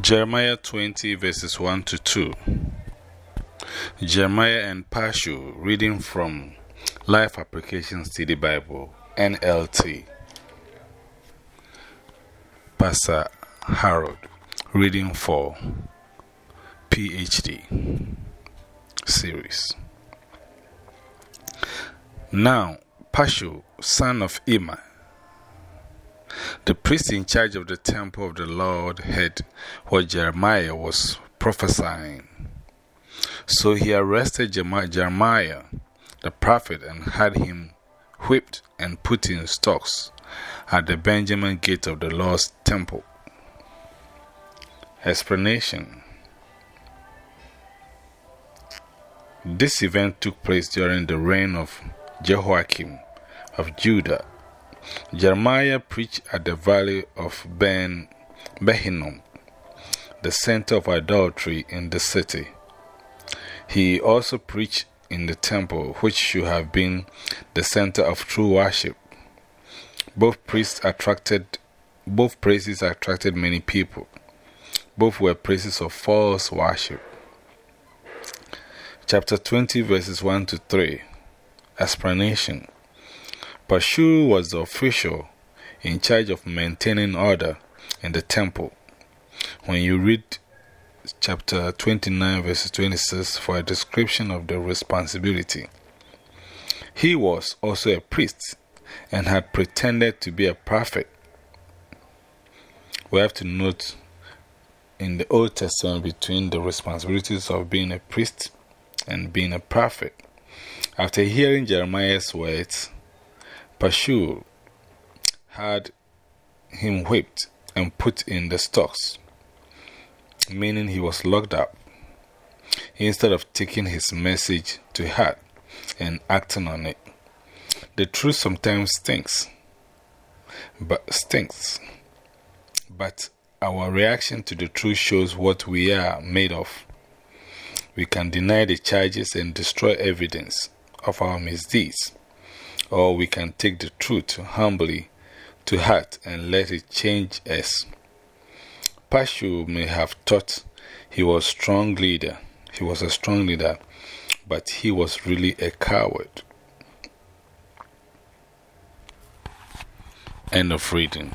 Jeremiah 20 verses 1 to 2. Jeremiah and Pashur reading from Life Application Study Bible, NLT. Pastor Harold reading for PhD series. Now, Pashur, son of Immer, the priest in charge of the temple of the Lord heard what Jeremiah was prophesying. So he arrested Jeremiah, the prophet, and had him whipped and put in stocks at the Benjamin gate of the Lord's temple. Explanation This event took place during the reign of Jehoiakim of Judah Jeremiah preached at the valley of Ben Behinnom, the center of idolatry in the city. He also preached in the temple, which should have been the center of true worship. Both priests attracted, both praises attracted many people. Both were praises of false worship. Chapter 20, verses 1 to 3. Explanation. Pashur was the official in charge of maintaining order in the temple. When you read chapter 29, verses 26, for a description of the responsibility, he was also a priest and had pretended to be a prophet. We have to note in the Old Testament between the responsibilities of being a priest and being a prophet. After hearing Jeremiah's words, Pashur had him whipped and put in the stocks, meaning he was locked up. Instead of taking his message to heart and acting on it, the truth sometimes stinks, but stinks. But our reaction to the truth shows what we are made of. We can deny the charges and destroy evidence of our misdeeds or we can take the truth humbly to heart and let it change us. Pashur may have thought he was a strong leader. He was a strong leader, but he was really a coward. End of reading.